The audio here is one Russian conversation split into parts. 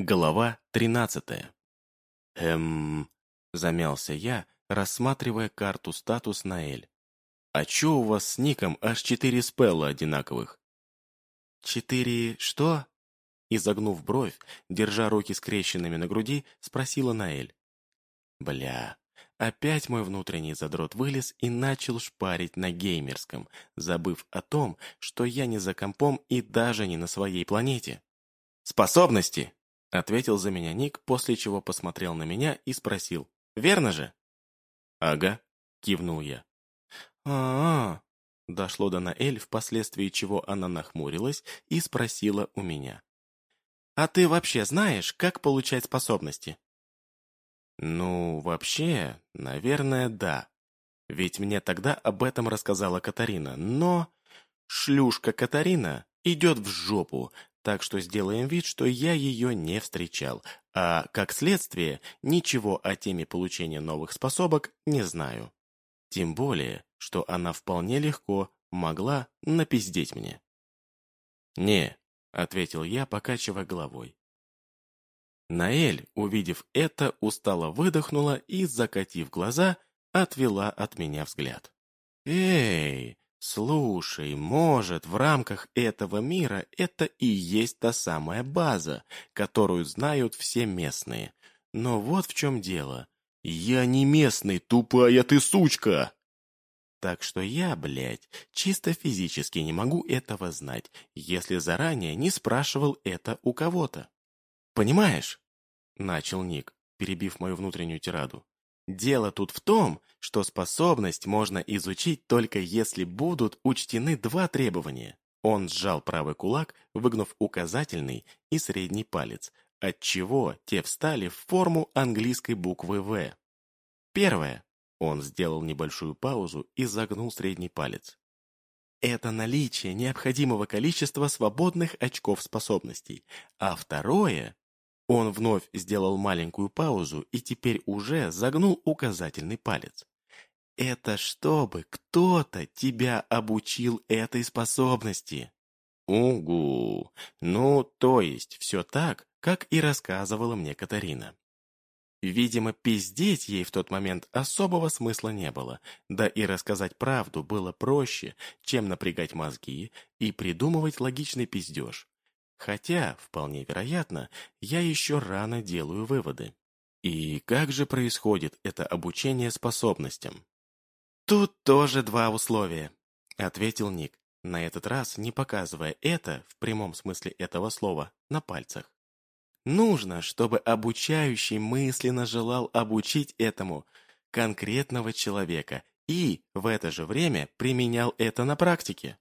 Глава тринадцатая. Эм... Замялся я, рассматривая карту статус Наэль. А чё у вас с ником аж четыре спелла одинаковых? Четыре... что? Изогнув бровь, держа руки скрещенными на груди, спросила Наэль. Бля, опять мой внутренний задрот вылез и начал шпарить на геймерском, забыв о том, что я не за компом и даже не на своей планете. «Способности!» — ответил за меня Ник, после чего посмотрел на меня и спросил. «Верно же?» «Ага», — кивнул я. а, -а, Дошло до Наэль, впоследствии чего она нахмурилась и спросила у меня. «А ты вообще знаешь, как получать способности?» «Ну, вообще, наверное, да. Ведь мне тогда об этом рассказала Катарина, но...» «Шлюшка Катарина идет в жопу, так что сделаем вид, что я ее не встречал, а, как следствие, ничего о теме получения новых способок не знаю. Тем более, что она вполне легко могла напиздеть мне. «Не», — ответил я, покачивая головой. Наэль, увидев это, устало выдохнула и, закатив глаза, отвела от меня взгляд. «Эй, Слушай, может, в рамках этого мира это и есть та самая база, которую знают все местные. Но вот в чем дело. Я не местный, тупая ты сучка! Так что я, блядь, чисто физически не могу этого знать, если заранее не спрашивал это у кого-то. Понимаешь? Начал Ник, перебив мою внутреннюю тираду. Дело тут в том, что способность можно изучить только если будут учтены два требования. Он сжал правый кулак, выгнув указательный и средний палец, отчего те встали в форму английской буквы «В». Первое. Он сделал небольшую паузу и загнул средний палец. Это наличие необходимого количества свободных очков способностей. А второе он вновь сделал маленькую паузу и теперь уже загнул указательный палец. Это чтобы кто-то тебя обучил этой способности. Угу. Ну, то есть все так, как и рассказывала мне Катарина. Видимо, пиздеть ей в тот момент особого смысла не было, да и рассказать правду было проще, чем напрягать мозги и придумывать логичный пиздеж. Хотя, вполне вероятно, я еще рано делаю выводы. И как же происходит это обучение способностям? Тут тоже два условия, ответил Ник, на этот раз не показывая это, в прямом смысле этого слова, на пальцах. Нужно, чтобы обучающий мысленно желал обучить этому конкретного человека и в это же время применял это на практике.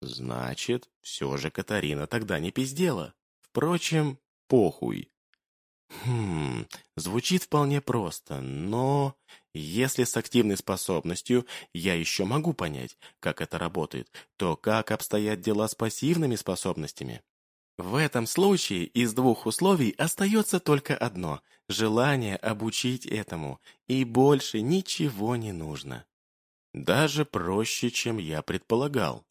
Значит, все же Катарина тогда не пиздела. Впрочем, похуй. Хм, звучит вполне просто, но... Если с активной способностью я еще могу понять, как это работает, то как обстоят дела с пассивными способностями? В этом случае из двух условий остается только одно – желание обучить этому, и больше ничего не нужно. Даже проще, чем я предполагал.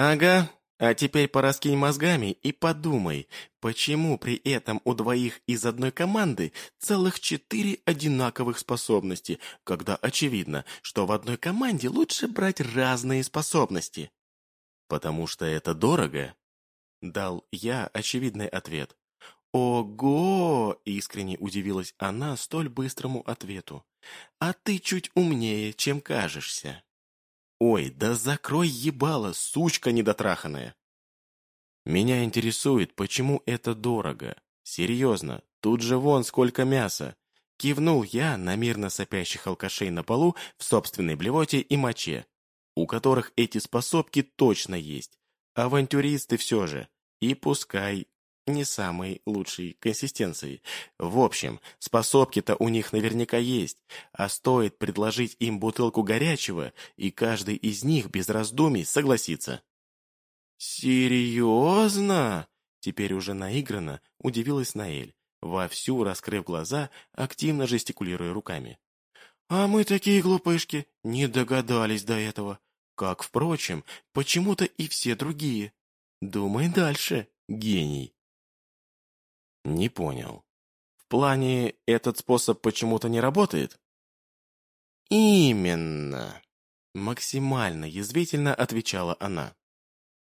«Ага, а теперь пораскинь мозгами и подумай, почему при этом у двоих из одной команды целых четыре одинаковых способности, когда очевидно, что в одной команде лучше брать разные способности?» «Потому что это дорого?» Дал я очевидный ответ. «Ого!» — искренне удивилась она столь быстрому ответу. «А ты чуть умнее, чем кажешься». Ой, да закрой ебало, сучка недотраханная. Меня интересует, почему это дорого. Серьезно, тут же вон сколько мяса. Кивнул я на мирно сопящих алкашей на полу в собственной блевоте и моче, у которых эти способки точно есть. Авантюристы все же. И пускай не самой лучшей консистенции. В общем, способки-то у них наверняка есть, а стоит предложить им бутылку горячего, и каждый из них без раздумий согласится. «Серьезно?» Теперь уже наигранно удивилась Наэль, вовсю раскрыв глаза, активно жестикулируя руками. «А мы такие глупышки, не догадались до этого. Как, впрочем, почему-то и все другие. Думай дальше, гений». Не понял. В плане, этот способ почему-то не работает? Именно. Максимально язвительно отвечала она.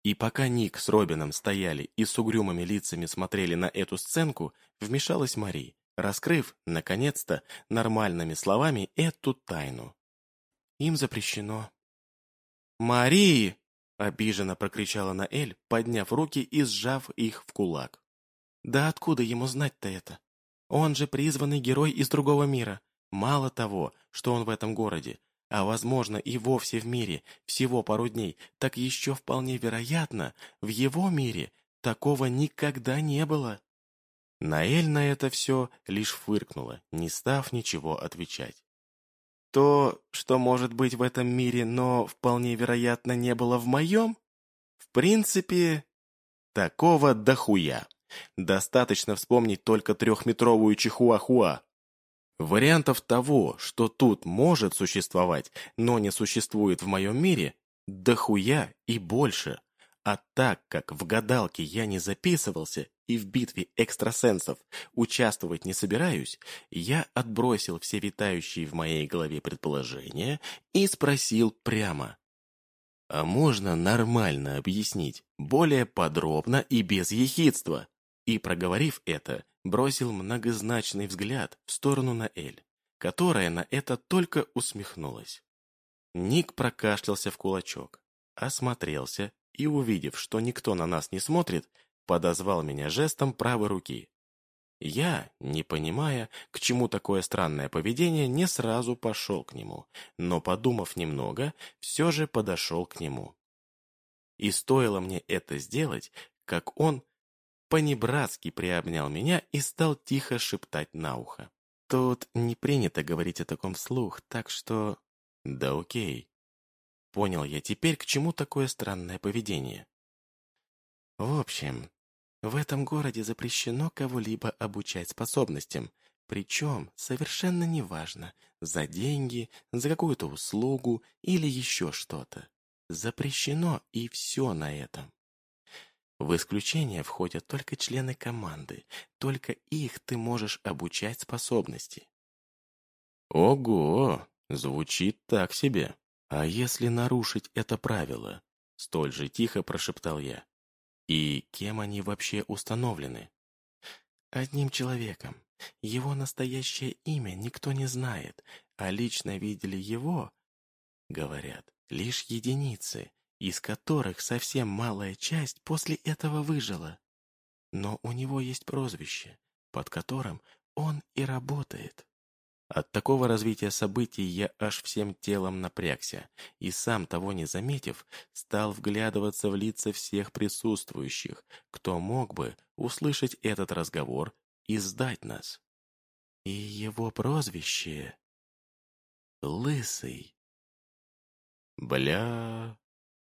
И пока Ник с Робином стояли и с угрюмыми лицами смотрели на эту сценку, вмешалась Мари, раскрыв, наконец-то, нормальными словами эту тайну. Им запрещено. «Мари!» — обиженно прокричала Наэль, подняв руки и сжав их в кулак. «Да откуда ему знать-то это? Он же призванный герой из другого мира. Мало того, что он в этом городе, а возможно и вовсе в мире всего пару дней, так еще вполне вероятно, в его мире такого никогда не было. Наэль на это все лишь фыркнула, не став ничего отвечать. То, что может быть в этом мире, но вполне вероятно не было в моем, в принципе, такого дохуя. Достаточно вспомнить только трехметровую чихуахуа, Вариантов того, что тут может существовать, но не существует в моем мире, дохуя и больше. А так как в гадалке я не записывался и в битве экстрасенсов участвовать не собираюсь, я отбросил все витающие в моей голове предположения и спросил прямо. А можно нормально объяснить, более подробно и без ехидства? И, проговорив это, бросил многозначный взгляд в сторону Наэль, которая на это только усмехнулась. Ник прокашлялся в кулачок, осмотрелся и, увидев, что никто на нас не смотрит, подозвал меня жестом правой руки. Я, не понимая, к чему такое странное поведение, не сразу пошел к нему, но, подумав немного, все же подошел к нему. И стоило мне это сделать, как он понебратски приобнял меня и стал тихо шептать на ухо. Тут не принято говорить о таком вслух, так что... Да окей. Понял я теперь, к чему такое странное поведение. В общем, в этом городе запрещено кого-либо обучать способностям, причем совершенно неважно, за деньги, за какую-то услугу или еще что-то. Запрещено и все на этом. В исключение входят только члены команды, только их ты можешь обучать способности. Ого, звучит так себе. А если нарушить это правило? Столь же тихо прошептал я. И кем они вообще установлены? Одним человеком. Его настоящее имя никто не знает, а лично видели его, говорят, лишь единицы, из которых совсем малая часть после этого выжила. Но у него есть прозвище, под которым он и работает. От такого развития событий я аж всем телом напрягся, и сам того не заметив, стал вглядываться в лица всех присутствующих, кто мог бы услышать этот разговор и сдать нас. И его прозвище — Лысый. Бля,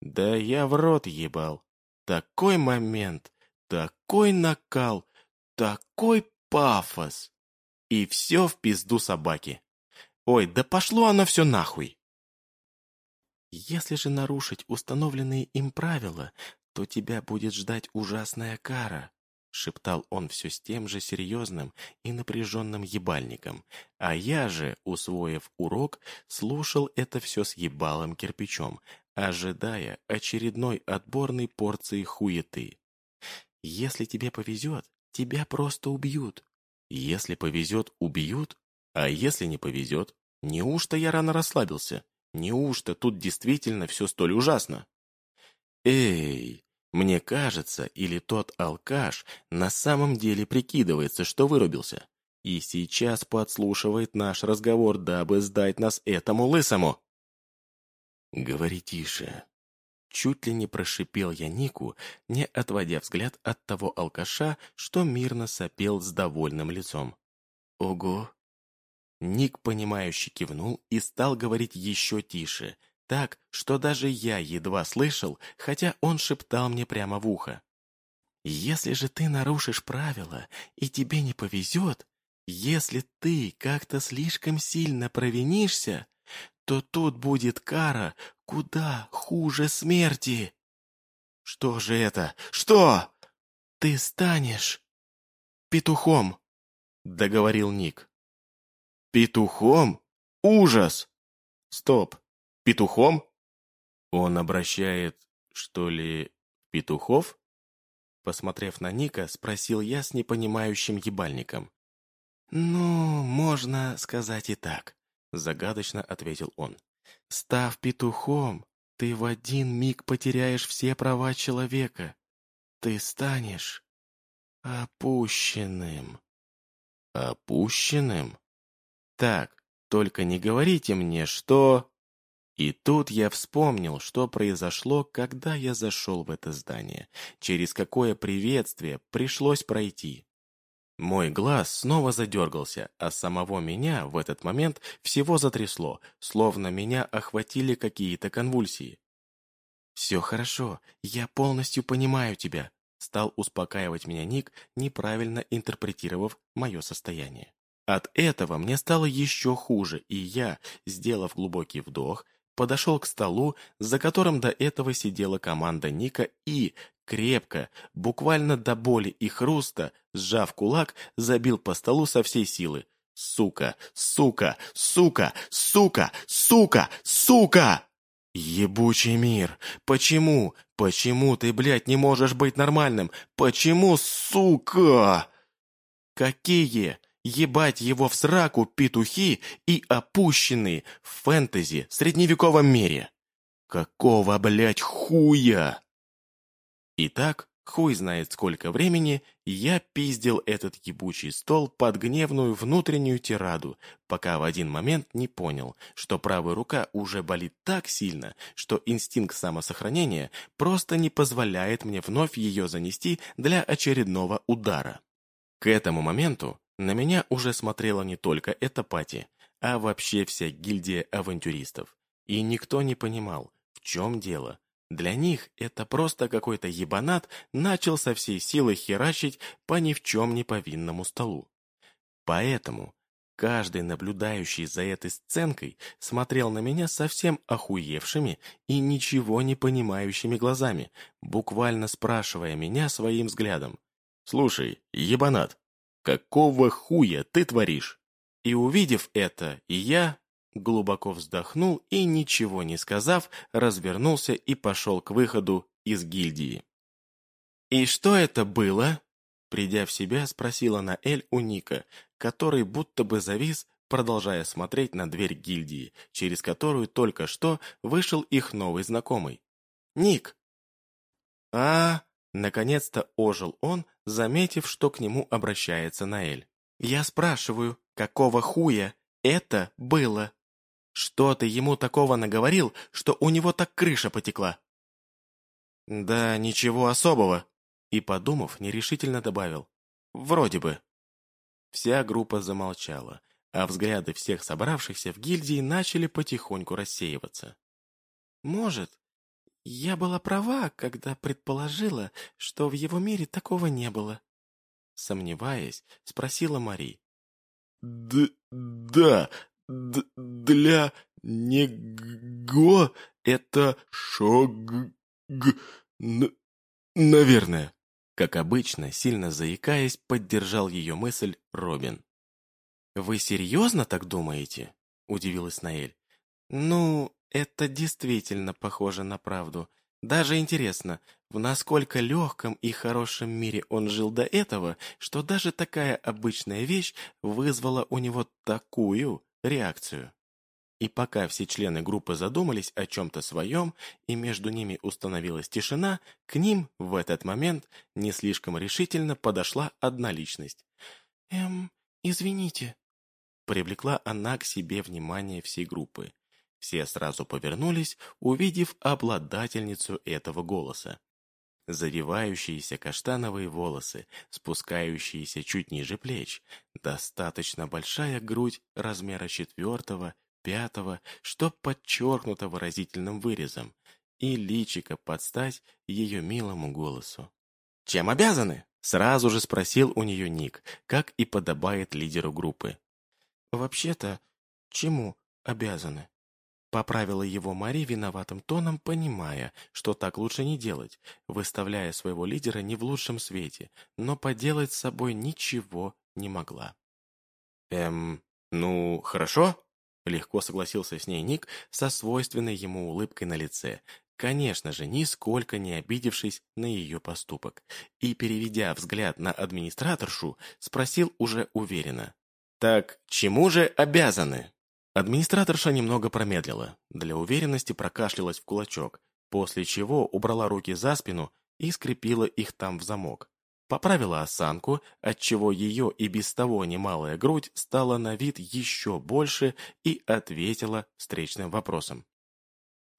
да я в рот ебал. Такой момент, такой накал, такой пафос. И все в пизду собаки. Ой, да пошло оно все нахуй. Если же нарушить установленные им правила, то тебя будет ждать ужасная кара, шептал он все с тем же серьезным и напряженным ебальником, а я же, усвоив урок, слушал это все с ебалым кирпичом, ожидая очередной отборной порции хуеты. Если тебе повезет, тебя просто убьют. Если повезет, убьют. А если не повезет, неужто я рано расслабился? Неужто тут действительно все столь ужасно? Эй, мне кажется, или тот алкаш на самом деле прикидывается, что вырубился, и сейчас подслушивает наш разговор, дабы сдать нас этому лысому. «Говори тише». Чуть ли не прошипел я Нику, не отводя взгляд от того алкаша, что мирно сопел с довольным лицом. «Ого!» Ник, понимающе кивнул и стал говорить еще тише, так, что даже я едва слышал, хотя он шептал мне прямо в ухо. «Если же ты нарушишь правила, и тебе не повезет, если ты как-то слишком сильно провинишься, то тут будет кара куда хуже смерти. Что же это? Что? Ты станешь петухом», — договорил Ник. «Петухом? Ужас!» «Стоп! Петухом?» «Он обращает, что ли, петухов?» Посмотрев на Ника, спросил я с непонимающим ебальником. «Ну, можно сказать и так», — загадочно ответил он. «Став петухом, ты в один миг потеряешь все права человека. Ты станешь опущенным». «Опущенным?» «Так, только не говорите мне, что...» И тут я вспомнил, что произошло, когда я зашел в это здание, через какое приветствие пришлось пройти. Мой глаз снова задергался, а самого меня в этот момент всего затрясло, словно меня охватили какие-то конвульсии. «Все хорошо, я полностью понимаю тебя», стал успокаивать меня Ник, неправильно интерпретировав мое состояние. От этого мне стало еще хуже, и я, сделав глубокий вдох, подошел к столу, за которым до этого сидела команда Ника и, крепко, буквально до боли и хруста, сжав кулак, забил по столу со всей силы. «Сука! Сука! Сука! Сука! Сука! Сука!» «Ебучий мир! Почему? Почему ты, блядь, не можешь быть нормальным? Почему, сука?» «Какие? Ебать его в сраку петухи и опущенные в фэнтези средневековом мире. Какого, блядь, хуя? Итак, хуй знает сколько времени, я пиздил этот ебучий стол под гневную внутреннюю тираду, пока в один момент не понял, что правая рука уже болит так сильно, что инстинкт самосохранения просто не позволяет мне вновь ее занести для очередного удара. К этому моменту на меня уже смотрела не только эта пати, а вообще вся гильдия авантюристов. И никто не понимал, в чем дело. Для них это просто какой-то ебанат начал со всей силы херачить по ни в чем не повинному столу. Поэтому каждый наблюдающий за этой сценкой смотрел на меня совсем охуевшими и ничего не понимающими глазами, буквально спрашивая меня своим взглядом. «Слушай, ебанат, Какого хуя ты творишь?» И увидев это, я глубоко вздохнул и, ничего не сказав, развернулся и пошел к выходу из гильдии. «И что это было?» Придя в себя, спросила Наэль у Ника, который будто бы завис, продолжая смотреть на дверь гильдии, через которую только что вышел их новый знакомый. «Ник!» «А, Наконец-то ожил он, заметив, что к нему обращается Наэль. «Я спрашиваю, какого хуя это было? Что ты ему такого наговорил, что у него так крыша потекла?» «Да ничего особого», и, подумав, нерешительно добавил. «Вроде бы». Вся группа замолчала, а взгляды всех собравшихся в гильдии начали потихоньку рассеиваться. «Может, я была права, когда предположила, что в его мире такого не было. Сомневаясь, спросила Мари. Д да, д для него это шог... Наверное. Как обычно, сильно заикаясь, поддержал ее мысль Робин. «Вы серьезно так думаете?» – удивилась Наэль. «Ну, это действительно похоже на правду. Даже интересно, в насколько легком и хорошем мире он жил до этого, что даже такая обычная вещь вызвала у него такую реакцию. И пока все члены группы задумались о чем-то своем, и между ними установилась тишина, к ним в этот момент не слишком решительно подошла одна личность. «Эм, извините», — привлекла она к себе внимание всей группы. Все сразу повернулись, увидев обладательницу этого голоса. Завивающиеся каштановые волосы, спускающиеся чуть ниже плеч, достаточно большая грудь размера четвертого, пятого, что подчеркнуто выразительным вырезом, и личико под стать ее милому голосу. «Чем обязаны?» — сразу же спросил у нее Ник, как и подобает лидеру группы. «Вообще-то, чему обязаны?» Поправила его Мари виноватым тоном, понимая, что так лучше не делать, выставляя своего лидера не в лучшем свете, но поделать с собой ничего не могла. «Эм, ну, хорошо?» Легко согласился с ней Ник со свойственной ему улыбкой на лице, конечно же, нисколько не обидевшись на ее поступок, и, переведя взгляд на администраторшу, спросил уже уверенно. «Так чему же обязаны?» Администраторша немного промедлила, для уверенности прокашлялась в кулачок, после чего убрала руки за спину и скрепила их там в замок. Поправила осанку, отчего ее и без того немалая грудь стала на вид еще больше и ответила встречным вопросом.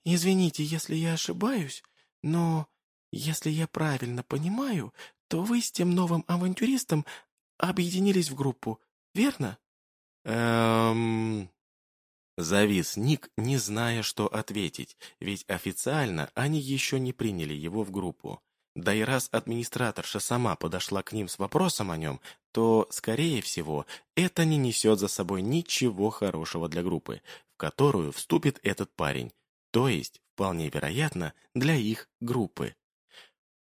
«Извините, если я ошибаюсь, но если я правильно понимаю, то вы с тем новым авантюристом объединились в группу, верно?» «Эм...» Завис Ник, не зная, что ответить, ведь официально они еще не приняли его в группу. Да и раз администраторша сама подошла к ним с вопросом о нем, то, скорее всего, это не несет за собой ничего хорошего для группы, в которую вступит этот парень, то есть, вполне вероятно, для их группы.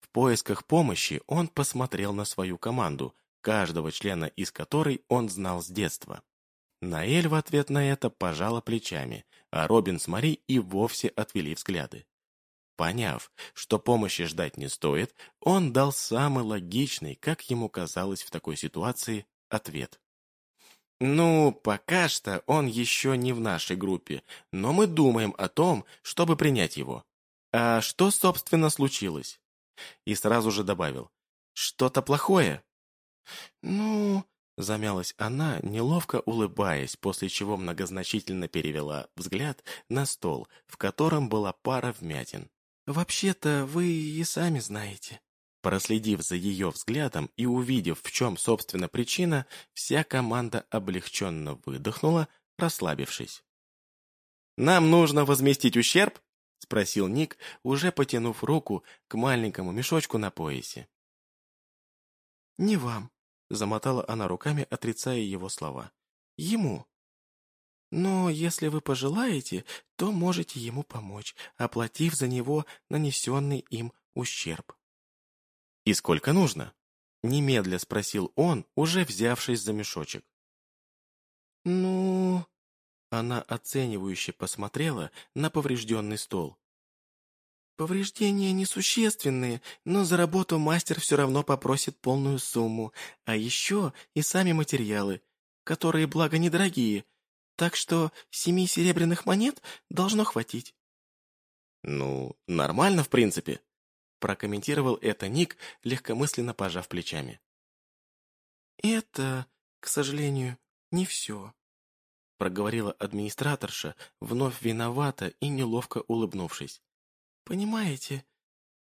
В поисках помощи он посмотрел на свою команду, каждого члена из которой он знал с детства. Наэль в ответ на это пожала плечами, а Робин с Мари и вовсе отвели взгляды. Поняв, что помощи ждать не стоит, он дал самый логичный, как ему казалось в такой ситуации, ответ. «Ну, пока что он еще не в нашей группе, но мы думаем о том, чтобы принять его. А что, собственно, случилось?» И сразу же добавил. «Что-то плохое?» «Ну...» Замялась она, неловко улыбаясь, после чего многозначительно перевела взгляд на стол, в котором была пара вмятин. «Вообще-то вы и сами знаете». Проследив за ее взглядом и увидев, в чем, собственно, причина, вся команда облегченно выдохнула, расслабившись. «Нам нужно возместить ущерб?» — спросил Ник, уже потянув руку к маленькому мешочку на поясе. «Не вам», Замотала она руками, отрицая его слова. «Ему. Но если вы пожелаете, то можете ему помочь, оплатив за него нанесенный им ущерб». «И сколько нужно?» Немедля спросил он, уже взявшись за мешочек. «Ну...» Она оценивающе посмотрела на поврежденный стол. Повреждения несущественные, но за работу мастер все равно попросит полную сумму, а еще и сами материалы, которые, благо, недорогие, так что семи серебряных монет должно хватить. «Ну, нормально, в принципе», — прокомментировал это Ник, легкомысленно пожав плечами. «Это, к сожалению, не все», — проговорила администраторша, вновь виновата и неловко улыбнувшись. Понимаете,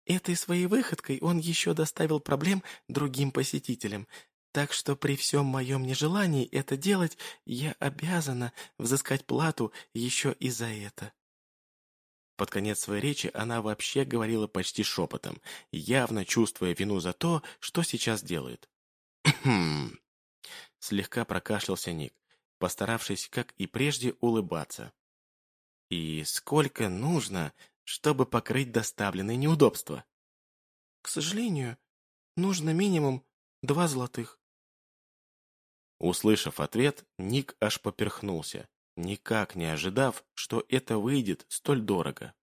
этой своей выходкой он еще доставил проблем другим посетителям, так что при всем моем нежелании это делать, я обязана взыскать плату еще и за это. Под конец своей речи она вообще говорила почти шепотом, явно чувствуя вину за то, что сейчас делает. Слегка прокашлялся Ник, постаравшись, как и прежде, улыбаться. «И сколько нужно, чтобы покрыть доставленные неудобства. К сожалению, нужно минимум два золотых. Услышав ответ, Ник аж поперхнулся, никак не ожидав, что это выйдет столь дорого.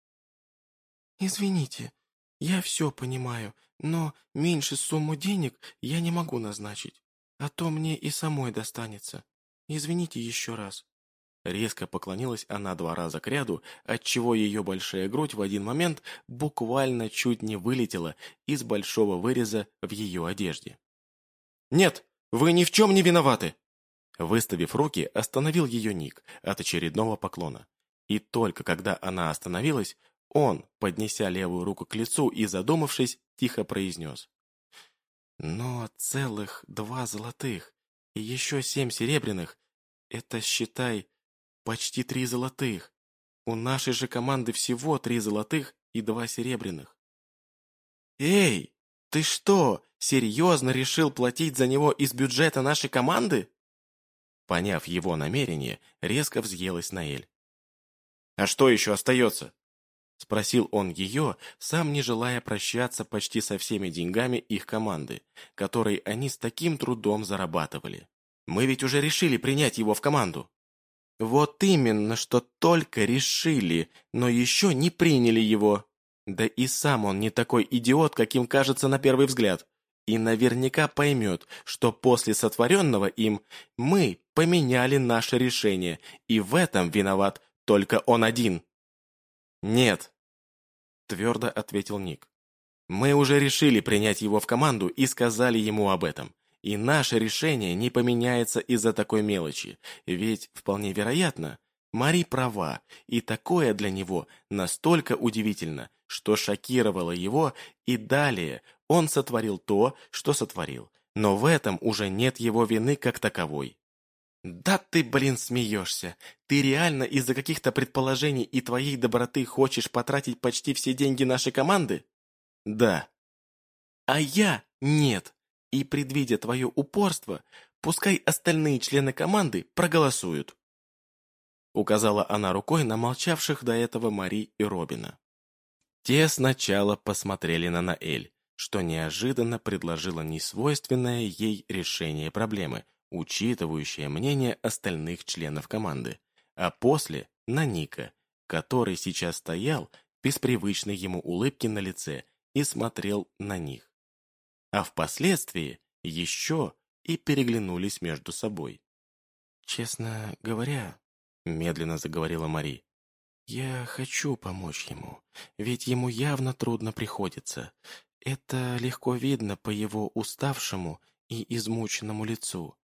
«Извините, я все понимаю, но меньше сумму денег я не могу назначить, а то мне и самой достанется. Извините еще раз». Резко поклонилась она два раза к ряду, отчего ее большая грудь в один момент буквально чуть не вылетела из большого выреза в ее одежде. «Нет, вы ни в чем не виноваты!» Выставив руки, остановил ее Ник от очередного поклона. И только когда она остановилась, он, поднеся левую руку к лицу и задумавшись, тихо произнес. «Но целых два золотых и еще семь серебряных — это, считай, Почти три золотых. У нашей же команды всего три золотых и два серебряных. Эй, ты что, серьезно решил платить за него из бюджета нашей команды? Поняв его намерение, резко взъелась Наэль. А что еще остается? Спросил он ее, сам не желая прощаться почти со всеми деньгами их команды, которые они с таким трудом зарабатывали. «Мы ведь уже решили принять его в команду». «Вот именно, что только решили, но еще не приняли его. Да и сам он не такой идиот, каким кажется на первый взгляд. И наверняка поймет, что после сотворенного им мы поменяли наше решение, и в этом виноват только он один». «Нет», — твердо ответил Ник. «Мы уже решили принять его в команду и сказали ему об этом. И наше решение не поменяется из-за такой мелочи, ведь, вполне вероятно, Мари права, и такое для него настолько удивительно, что шокировало его, и далее он сотворил то, что сотворил. Но в этом уже нет его вины как таковой. «Да ты, блин, смеешься! Ты реально из-за каких-то предположений и твоей доброты хочешь потратить почти все деньги нашей команды?» «Да». «А я нет. И, предвидя твое упорство, пускай остальные члены команды проголосуют». Указала она рукой на молчавших до этого Мари и Робина. Те сначала посмотрели на Наэль, что неожиданно предложило несвойственное ей решение проблемы – учитывающая мнение остальных членов команды, а после на Ника, который сейчас стоял без привычной ему улыбки на лице и смотрел на них. А впоследствии еще и переглянулись между собой. «Честно говоря», — медленно заговорила Мари, «я хочу помочь ему, ведь ему явно трудно приходится. Это легко видно по его уставшему и измученному лицу.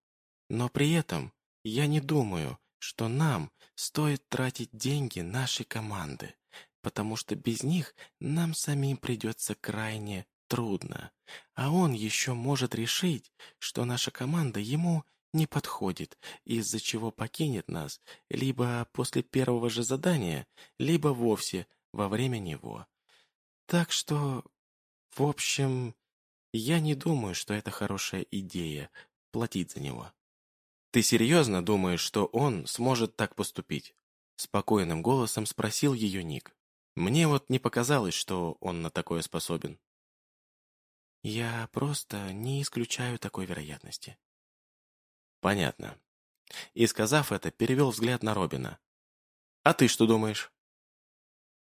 Но при этом я не думаю, что нам стоит тратить деньги нашей команды, потому что без них нам самим придется крайне трудно. А он еще может решить, что наша команда ему не подходит, из-за чего покинет нас либо после первого же задания, либо вовсе во время него. Так что, в общем, я не думаю, что это хорошая идея платить за него. «Ты серьезно думаешь, что он сможет так поступить?» Спокойным голосом спросил ее Ник. «Мне вот не показалось, что он на такое способен». «Я просто не исключаю такой вероятности». «Понятно». И, сказав это, перевел взгляд на Робина. «А ты что думаешь?»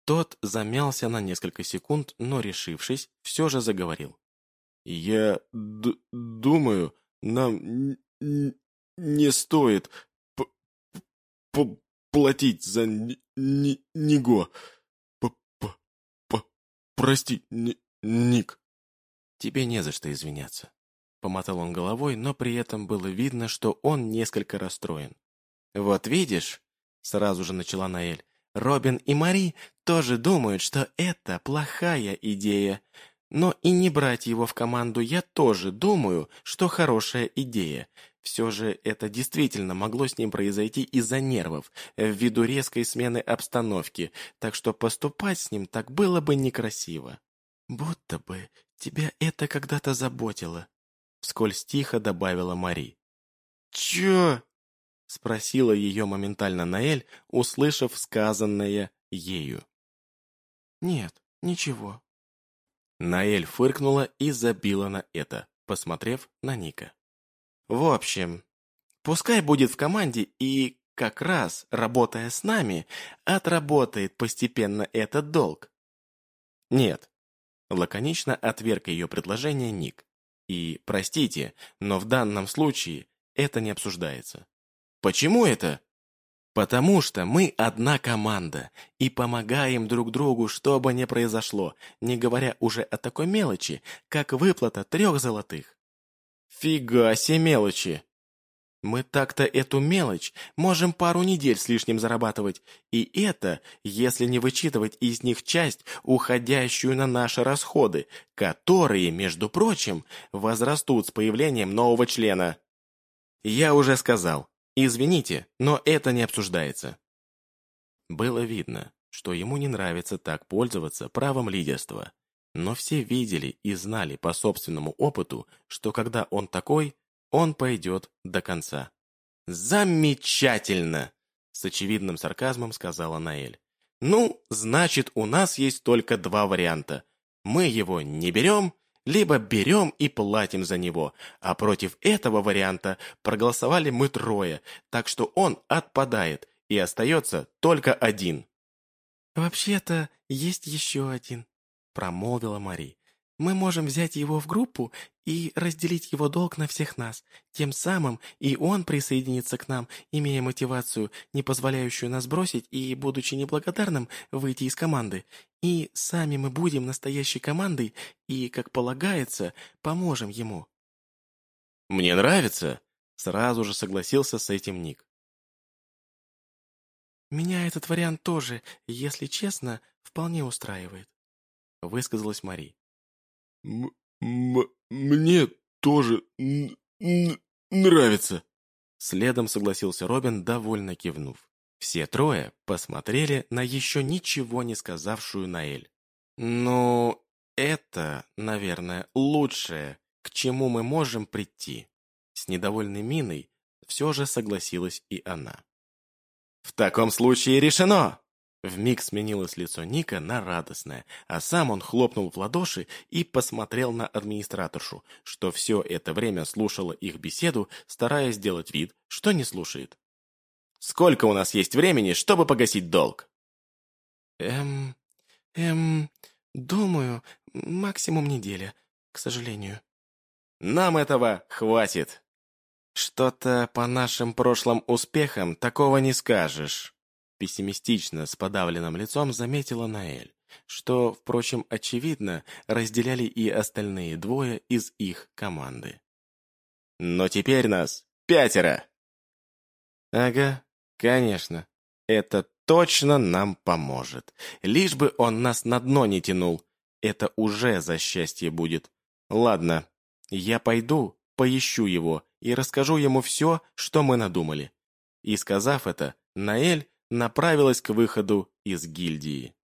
Тот замялся на несколько секунд, но, решившись, все же заговорил. «Я думаю, нам не стоит платить за него. П п п прости, Ник. Тебе не за что извиняться. Помотал он головой, но при этом было видно, что он несколько расстроен. «Вот видишь», — сразу же начала Наэль, «Робин и Мари тоже думают, что это плохая идея. Но и не брать его в команду я тоже думаю, что хорошая идея. Все же это действительно могло с ним произойти из-за нервов, ввиду резкой смены обстановки, так что поступать с ним так было бы некрасиво. «Будто бы тебя это когда-то заботило», — вскользь тихо добавила Мари. «Чё?» — спросила ее моментально Наэль, услышав сказанное ею. «Нет, ничего». Наэль фыркнула и забила на это, посмотрев на Ника. В общем, пускай будет в команде и, как раз, работая с нами, отработает постепенно этот долг. Нет. Лаконично отверг ее предложение Ник. И, простите, но в данном случае это не обсуждается. Почему это? Потому что мы одна команда и помогаем друг другу, что бы ни произошло, не говоря уже о такой мелочи, как выплата трех золотых. Фига себе мелочи. Мы так-то эту мелочь можем пару недель с лишним зарабатывать, и это, если не вычитывать из них часть, уходящую на наши расходы, которые, между прочим, возрастут с появлением нового члена. Я уже сказал, извините, но это не обсуждается. Было видно, что ему не нравится так пользоваться правом лидерства, но все видели и знали по собственному опыту, что когда он такой, он пойдет до конца. «Замечательно!» — с очевидным сарказмом сказала Наэль. Ну, значит, у нас есть только два варианта. Мы его не берем, либо берем и платим за него, а против этого варианта проголосовали мы трое, так что он отпадает, и остается только один. «Вообще-то есть еще один», — промолвила Мари. «Мы можем взять его в группу и разделить его долг на всех нас. Тем самым и он присоединится к нам, имея мотивацию, не позволяющую нас бросить и, будучи неблагодарным, выйти из команды. И сами мы будем настоящей командой и, как полагается, поможем ему». «Мне нравится», — сразу же согласился с этим Ник. «Меня этот вариант тоже, если честно, вполне устраивает», — высказалась Мари. М «Мне тоже нравится», — следом согласился Робин, довольно кивнув. Все трое посмотрели на еще ничего не сказавшую Наэль. «Ну, это, наверное, лучшее, к чему мы можем прийти». С недовольной миной все же согласилась и она. «В таком случае решено!» Вмиг сменилось лицо Ника на радостное, а сам он хлопнул в ладоши и посмотрел на администраторшу, что все это время слушала их беседу, стараясь сделать вид, что не слушает. «Сколько у нас есть времени, чтобы погасить долг?» «Эм... эм... думаю, максимум неделя, к сожалению». «Нам этого хватит!» «Что-то по нашим прошлым успехам такого не скажешь», пессимистично, с подавленным лицом заметила Наэль, что, впрочем, очевидно, разделяли и остальные двое из их команды. «Но теперь нас пятеро!» «Ага, конечно, это точно нам поможет. Лишь бы он нас на дно не тянул. Это уже за счастье будет. Ладно, я пойду, поищу его и расскажу ему все, что мы надумали». И сказав это, Наэль направилась к выходу из гильдии.